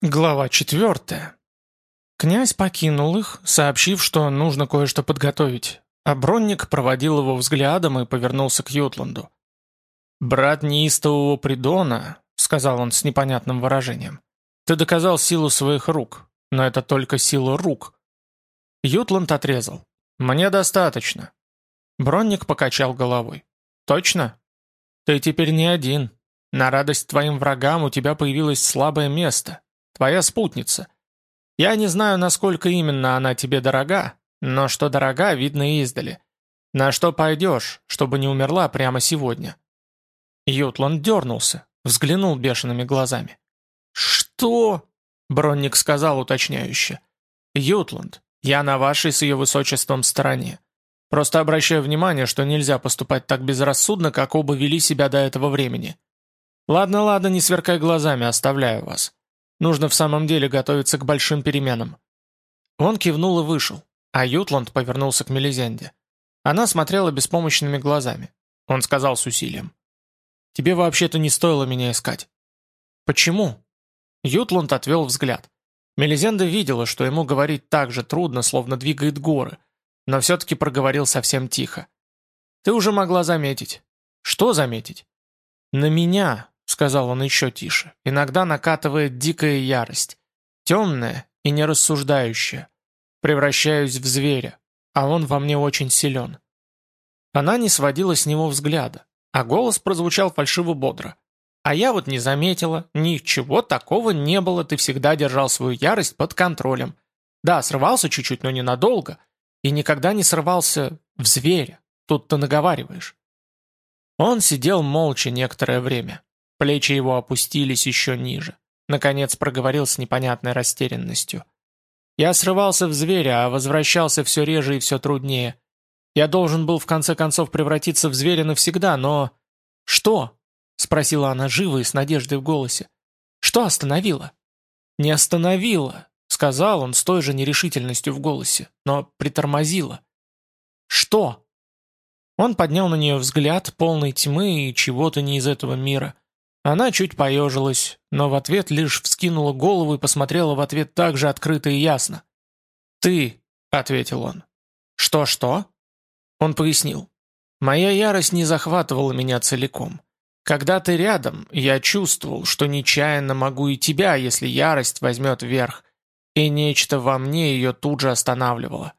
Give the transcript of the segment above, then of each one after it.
Глава четвертая. Князь покинул их, сообщив, что нужно кое-что подготовить, а Бронник проводил его взглядом и повернулся к Ютланду. «Брат неистового Придона», — сказал он с непонятным выражением, — «ты доказал силу своих рук, но это только сила рук». Ютланд отрезал. «Мне достаточно». Бронник покачал головой. «Точно? Ты теперь не один. На радость твоим врагам у тебя появилось слабое место, твоя спутница. Я не знаю, насколько именно она тебе дорога, но что дорога, видно издали. На что пойдешь, чтобы не умерла прямо сегодня?» Ютланд дернулся, взглянул бешеными глазами. «Что?» — Бронник сказал уточняюще. «Ютланд, я на вашей с ее высочеством стороне. Просто обращаю внимание, что нельзя поступать так безрассудно, как оба вели себя до этого времени. Ладно, ладно, не сверкай глазами, оставляю вас. Нужно в самом деле готовиться к большим переменам». Он кивнул и вышел, а Ютланд повернулся к Мелизенде. Она смотрела беспомощными глазами. Он сказал с усилием. «Тебе вообще-то не стоило меня искать». «Почему?» Ютланд отвел взгляд. Мелизенда видела, что ему говорить так же трудно, словно двигает горы, но все-таки проговорил совсем тихо. «Ты уже могла заметить». «Что заметить?» «На меня, — сказал он еще тише, — иногда накатывает дикая ярость. Темная и нерассуждающая. Превращаюсь в зверя, а он во мне очень силен. Она не сводила с него взгляда, а голос прозвучал фальшиво-бодро. А я вот не заметила, ничего такого не было, ты всегда держал свою ярость под контролем. Да, срывался чуть-чуть, но ненадолго. И никогда не срывался в зверя. Тут ты наговариваешь. Он сидел молча некоторое время. Плечи его опустились еще ниже. Наконец проговорил с непонятной растерянностью. Я срывался в зверя, а возвращался все реже и все труднее. Я должен был в конце концов превратиться в зверя навсегда, но... Что? Спросила она живо и с надеждой в голосе. Что остановило? Не остановило, сказал он с той же нерешительностью в голосе, но притормозило. Что? Он поднял на нее взгляд, полный тьмы и чего-то не из этого мира. Она чуть поежилась, но в ответ лишь вскинула голову и посмотрела в ответ так же открыто и ясно. «Ты», — ответил он. «Что-что?» Он пояснил. «Моя ярость не захватывала меня целиком. Когда ты рядом, я чувствовал, что нечаянно могу и тебя, если ярость возьмет верх, и нечто во мне ее тут же останавливало».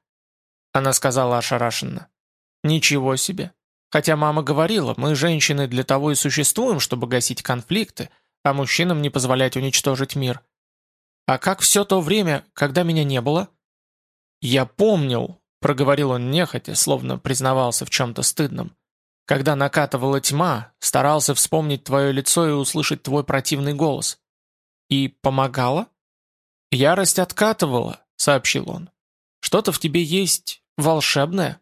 Она сказала ошарашенно. «Ничего себе. Хотя мама говорила, мы, женщины, для того и существуем, чтобы гасить конфликты, а мужчинам не позволять уничтожить мир. А как все то время, когда меня не было? Я помнил, проговорил он нехотя, словно признавался в чем-то стыдном. Когда накатывала тьма, старался вспомнить твое лицо и услышать твой противный голос. И помогала? Ярость откатывала, сообщил он. Что-то в тебе есть волшебное.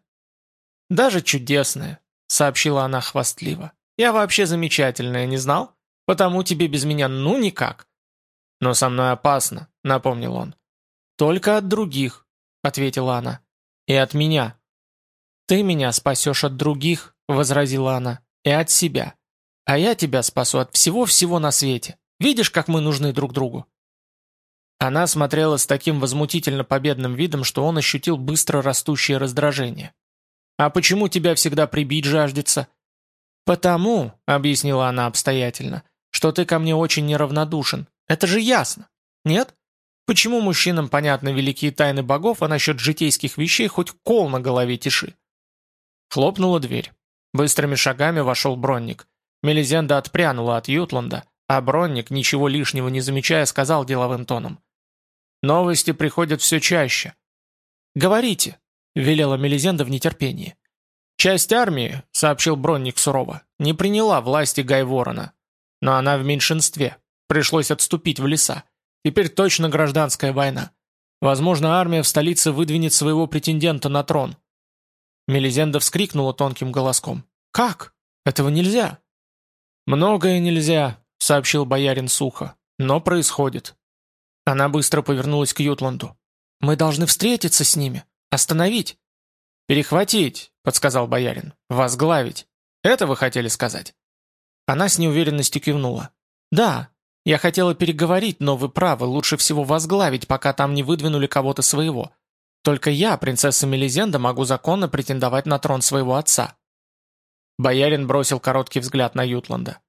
Даже чудесное, — сообщила она хвастливо. «Я вообще замечательная, не знал? Потому тебе без меня ну никак». «Но со мной опасно», — напомнил он. «Только от других», — ответила она. «И от меня». «Ты меня спасешь от других», — возразила она, — «и от себя. А я тебя спасу от всего-всего на свете. Видишь, как мы нужны друг другу?» Она смотрела с таким возмутительно победным видом, что он ощутил быстро растущее раздражение. «А почему тебя всегда прибить жаждется?» «Потому», — объяснила она обстоятельно, «что ты ко мне очень неравнодушен. Это же ясно. Нет? Почему мужчинам понятны великие тайны богов, а насчет житейских вещей хоть кол на голове тиши?» Хлопнула дверь. Быстрыми шагами вошел Бронник. Мелизенда отпрянула от Ютланда, а Бронник, ничего лишнего не замечая, сказал деловым тоном. «Новости приходят все чаще». «Говорите», велела Мелизенда в нетерпении. «Часть армии», — сообщил Бронник сурово, — «не приняла власти Гайворона. Но она в меньшинстве. Пришлось отступить в леса. Теперь точно гражданская война. Возможно, армия в столице выдвинет своего претендента на трон». Мелизенда вскрикнула тонким голоском. «Как? Этого нельзя!» «Многое нельзя», — сообщил боярин сухо, — «но происходит». Она быстро повернулась к Ютланду. «Мы должны встретиться с ними. Остановить!» «Перехватить», — подсказал боярин. «Возглавить. Это вы хотели сказать?» Она с неуверенностью кивнула. «Да, Я хотела переговорить, но вы правы, лучше всего возглавить, пока там не выдвинули кого-то своего. Только я, принцесса Мелизенда, могу законно претендовать на трон своего отца». Боярин бросил короткий взгляд на Ютланда.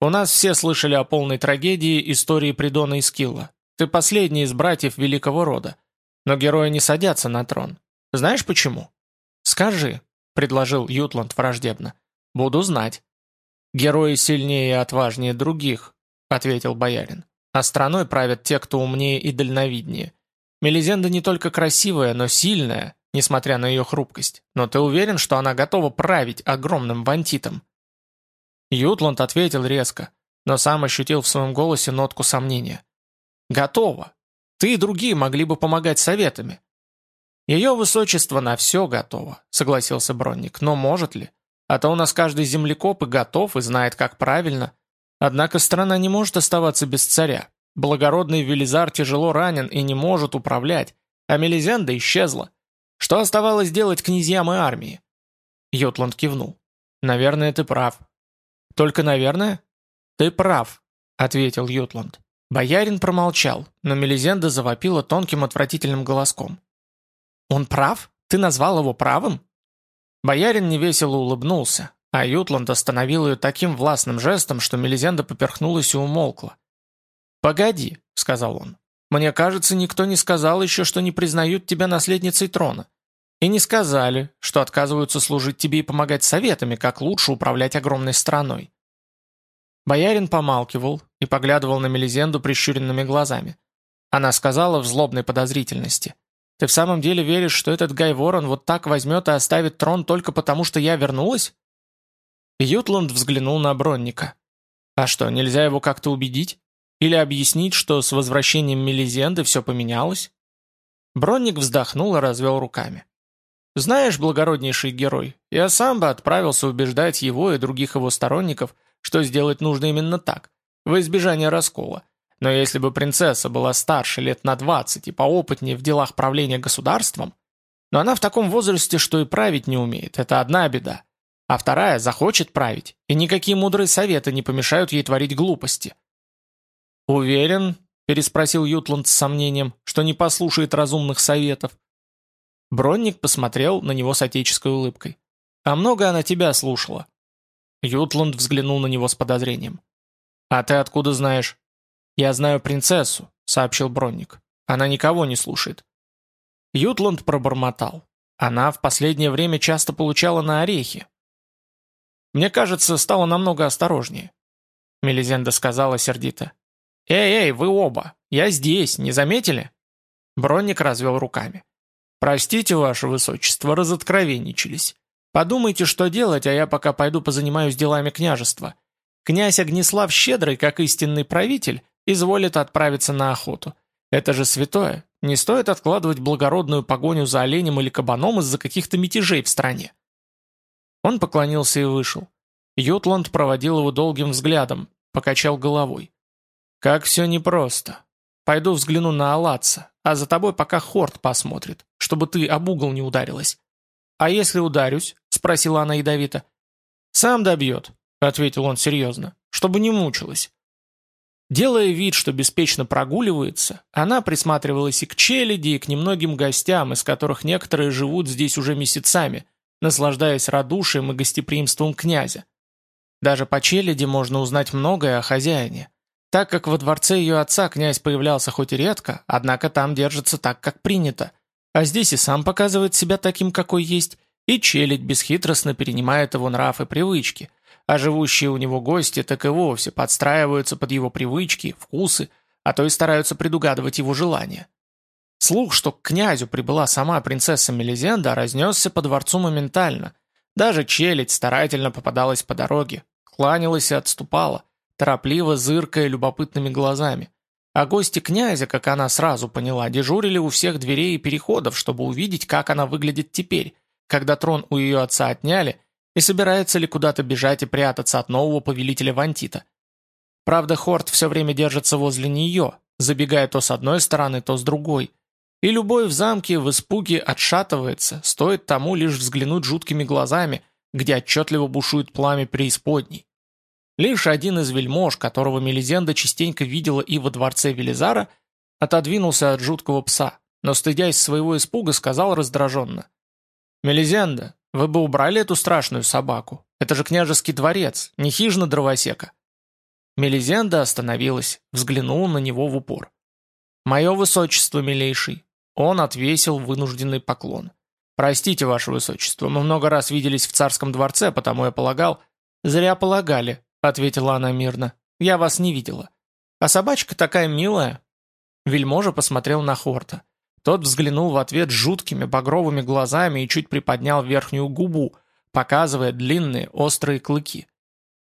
«У нас все слышали о полной трагедии истории Придона и Скилла. Ты последний из братьев великого рода. Но герои не садятся на трон. Знаешь почему?» «Скажи», — предложил Ютланд враждебно. «Буду знать». «Герои сильнее и отважнее других», — ответил боярин. «А страной правят те, кто умнее и дальновиднее. Мелизенда не только красивая, но сильная, несмотря на ее хрупкость. Но ты уверен, что она готова править огромным вантитом?» Ютланд ответил резко, но сам ощутил в своем голосе нотку сомнения. «Готова. Ты и другие могли бы помогать советами». «Ее высочество на все готово», — согласился Бронник. «Но может ли? А то у нас каждый землекоп и готов, и знает, как правильно. Однако страна не может оставаться без царя. Благородный Велизар тяжело ранен и не может управлять, а Мелизенда исчезла. Что оставалось делать князьям и армии?» Йотланд кивнул. «Наверное, ты прав». «Только наверное?» «Ты прав», — ответил Ютланд. Боярин промолчал, но Мелизенда завопила тонким отвратительным голоском. «Он прав? Ты назвал его правым?» Боярин невесело улыбнулся, а Ютланд остановил ее таким властным жестом, что Мелизенда поперхнулась и умолкла. «Погоди», — сказал он. «Мне кажется, никто не сказал еще, что не признают тебя наследницей трона. И не сказали, что отказываются служить тебе и помогать советами, как лучше управлять огромной страной». Боярин помалкивал и поглядывал на Мелизенду прищуренными глазами. Она сказала в злобной подозрительности. «Ты в самом деле веришь, что этот Гай Ворон вот так возьмет и оставит трон только потому, что я вернулась?» Ютланд взглянул на Бронника. «А что, нельзя его как-то убедить? Или объяснить, что с возвращением Мелизенды все поменялось?» Бронник вздохнул и развел руками. «Знаешь, благороднейший герой, я сам бы отправился убеждать его и других его сторонников, что сделать нужно именно так, во избежание раскола. Но если бы принцесса была старше лет на 20 и поопытнее в делах правления государством, но она в таком возрасте, что и править не умеет, это одна беда. А вторая захочет править, и никакие мудрые советы не помешают ей творить глупости. «Уверен?» – переспросил Ютланд с сомнением, что не послушает разумных советов. Бронник посмотрел на него с отеческой улыбкой. «А много она тебя слушала?» Ютланд взглянул на него с подозрением. «А ты откуда знаешь?» «Я знаю принцессу», — сообщил Бронник. «Она никого не слушает». Ютланд пробормотал. Она в последнее время часто получала на орехи. «Мне кажется, стала намного осторожнее», — Мелизенда сказала сердито. «Эй, эй, вы оба! Я здесь, не заметили?» Бронник развел руками. «Простите, ваше высочество, разоткровенничались. Подумайте, что делать, а я пока пойду позанимаюсь делами княжества. Князь Огнеслав Щедрый, как истинный правитель, изволит отправиться на охоту. Это же святое. Не стоит откладывать благородную погоню за оленем или кабаном из-за каких-то мятежей в стране». Он поклонился и вышел. Ютланд проводил его долгим взглядом, покачал головой. «Как все непросто. Пойду взгляну на Алатца, а за тобой пока Хорт посмотрит, чтобы ты об угол не ударилась». «А если ударюсь?» — спросила она ядовито. «Сам добьет», — ответил он серьезно, — «чтобы не мучилась». Делая вид, что беспечно прогуливается, она присматривалась и к челяди, и к немногим гостям, из которых некоторые живут здесь уже месяцами, наслаждаясь радушием и гостеприимством князя. Даже по челяди можно узнать многое о хозяине. Так как во дворце ее отца князь появлялся хоть и редко, однако там держится так, как принято. А здесь и сам показывает себя таким, какой есть, и челядь бесхитростно перенимает его нрав и привычки, а живущие у него гости так и вовсе подстраиваются под его привычки, вкусы, а то и стараются предугадывать его желания. Слух, что к князю прибыла сама принцесса Мелизенда, разнесся по дворцу моментально. Даже челядь старательно попадалась по дороге, кланялась и отступала, торопливо зыркая любопытными глазами. А гости князя, как она сразу поняла, дежурили у всех дверей и переходов, чтобы увидеть, как она выглядит теперь, когда трон у ее отца отняли, и собирается ли куда-то бежать и прятаться от нового повелителя Вантита. Правда, Хорт все время держится возле нее, забегая то с одной стороны, то с другой. И любой в замке в испуге отшатывается, стоит тому лишь взглянуть жуткими глазами, где отчетливо бушует пламя преисподней. Лишь один из вельмож, которого Мелизенда частенько видела и во дворце Велизара, отодвинулся от жуткого пса, но, стыдясь своего испуга, сказал раздраженно. «Мелизенда, вы бы убрали эту страшную собаку. Это же княжеский дворец, не хижина дровосека». Мелизенда остановилась, взглянула на него в упор. «Мое высочество, милейший». Он отвесил вынужденный поклон. «Простите, ваше высочество, мы много раз виделись в царском дворце, потому я полагал...» «Зря полагали», — ответила она мирно. «Я вас не видела. А собачка такая милая». Вельможа посмотрел на Хорта. Тот взглянул в ответ жуткими багровыми глазами и чуть приподнял верхнюю губу, показывая длинные острые клыки.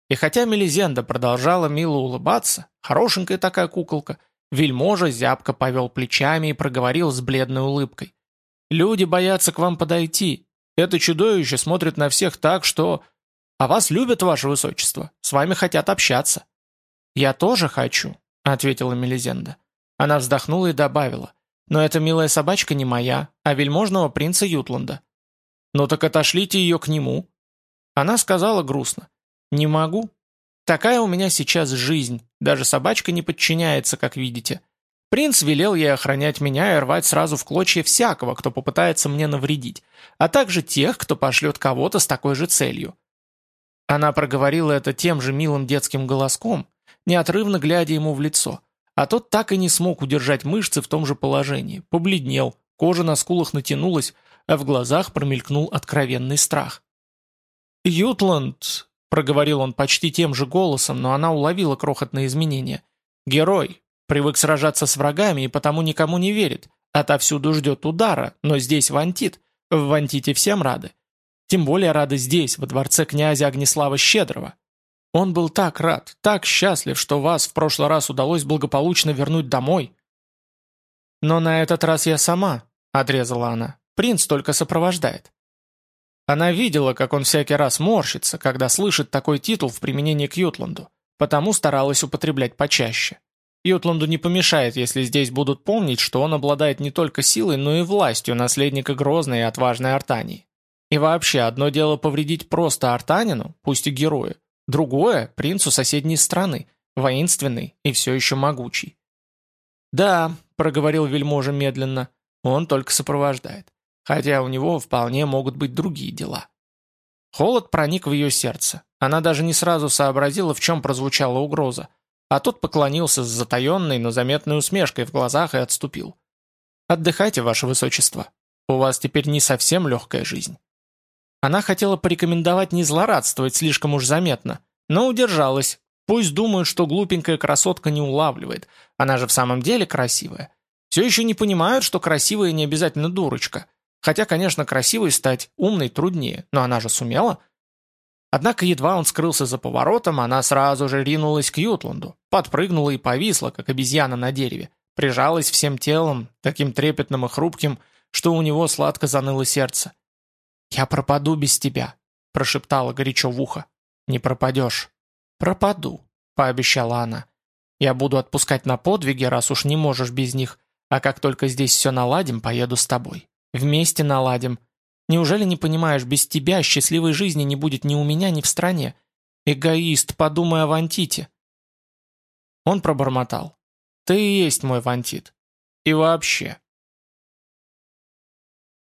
И хотя Мелизенда продолжала мило улыбаться, хорошенькая такая куколка, вельможа зябко повел плечами и проговорил с бледной улыбкой. «Люди боятся к вам подойти. Это чудовище смотрит на всех так, что... А вас любят, ваше высочество, с вами хотят общаться». «Я тоже хочу», — ответила Мелизенда. Она вздохнула и добавила. «Но эта милая собачка не моя, а вельможного принца Ютланда». «Ну так отошлите ее к нему». Она сказала грустно. «Не могу. Такая у меня сейчас жизнь. Даже собачка не подчиняется, как видите. Принц велел ей охранять меня и рвать сразу в клочья всякого, кто попытается мне навредить, а также тех, кто пошлет кого-то с такой же целью». Она проговорила это тем же милым детским голоском, неотрывно глядя ему в лицо. А тот так и не смог удержать мышцы в том же положении, побледнел, кожа на скулах натянулась, а в глазах промелькнул откровенный страх. «Ютланд», проговорил он почти тем же голосом, но она уловила крохотные изменения. «Герой, привык сражаться с врагами и потому никому не верит. Отовсюду ждет удара, но здесь Вантит. В Вантите всем рады. Тем более рады здесь, во дворце князя Огнеслава Щедрого. Он был так рад, так счастлив, что вас в прошлый раз удалось благополучно вернуть домой». «Но на этот раз я сама», — отрезала она. «Принц только сопровождает». Она видела, как он всякий раз морщится, когда слышит такой титул в применении к Ютланду, потому старалась употреблять почаще. Ютланду не помешает, если здесь будут помнить, что он обладает не только силой, но и властью наследника грозной и отважной Артании. И вообще, одно дело повредить просто Артанину, пусть и герою, другое – принцу соседней страны, воинственный и все еще могучий. «Да», – проговорил вельможа медленно, – «он только сопровождает хотя у него вполне могут быть другие дела. Холод проник в ее сердце. Она даже не сразу сообразила, в чем прозвучала угроза. А тот поклонился с затаенной, но заметной усмешкой в глазах и отступил. «Отдыхайте, ваше высочество. У вас теперь не совсем легкая жизнь». Она хотела порекомендовать не злорадствовать слишком уж заметно, но удержалась. Пусть думают, что глупенькая красотка не улавливает. Она же в самом деле красивая. Все еще не понимают, что красивая не обязательно дурочка. Хотя, конечно, красивой стать умной труднее, но она же сумела. Однако едва он скрылся за поворотом, она сразу же ринулась к Ютланду, подпрыгнула и повисла, как обезьяна на дереве, прижалась всем телом, таким трепетным и хрупким, что у него сладко заныло сердце. «Я пропаду без тебя», — прошептала горячо в ухо. «Не пропадешь». «Пропаду», — пообещала она. «Я буду отпускать на подвиги, раз уж не можешь без них, а как только здесь все наладим, поеду с тобой». Вместе наладим. Неужели не понимаешь, без тебя счастливой жизни не будет ни у меня, ни в стране? Эгоист, подумай о Вантите». Он пробормотал. «Ты и есть мой Вантит. И вообще,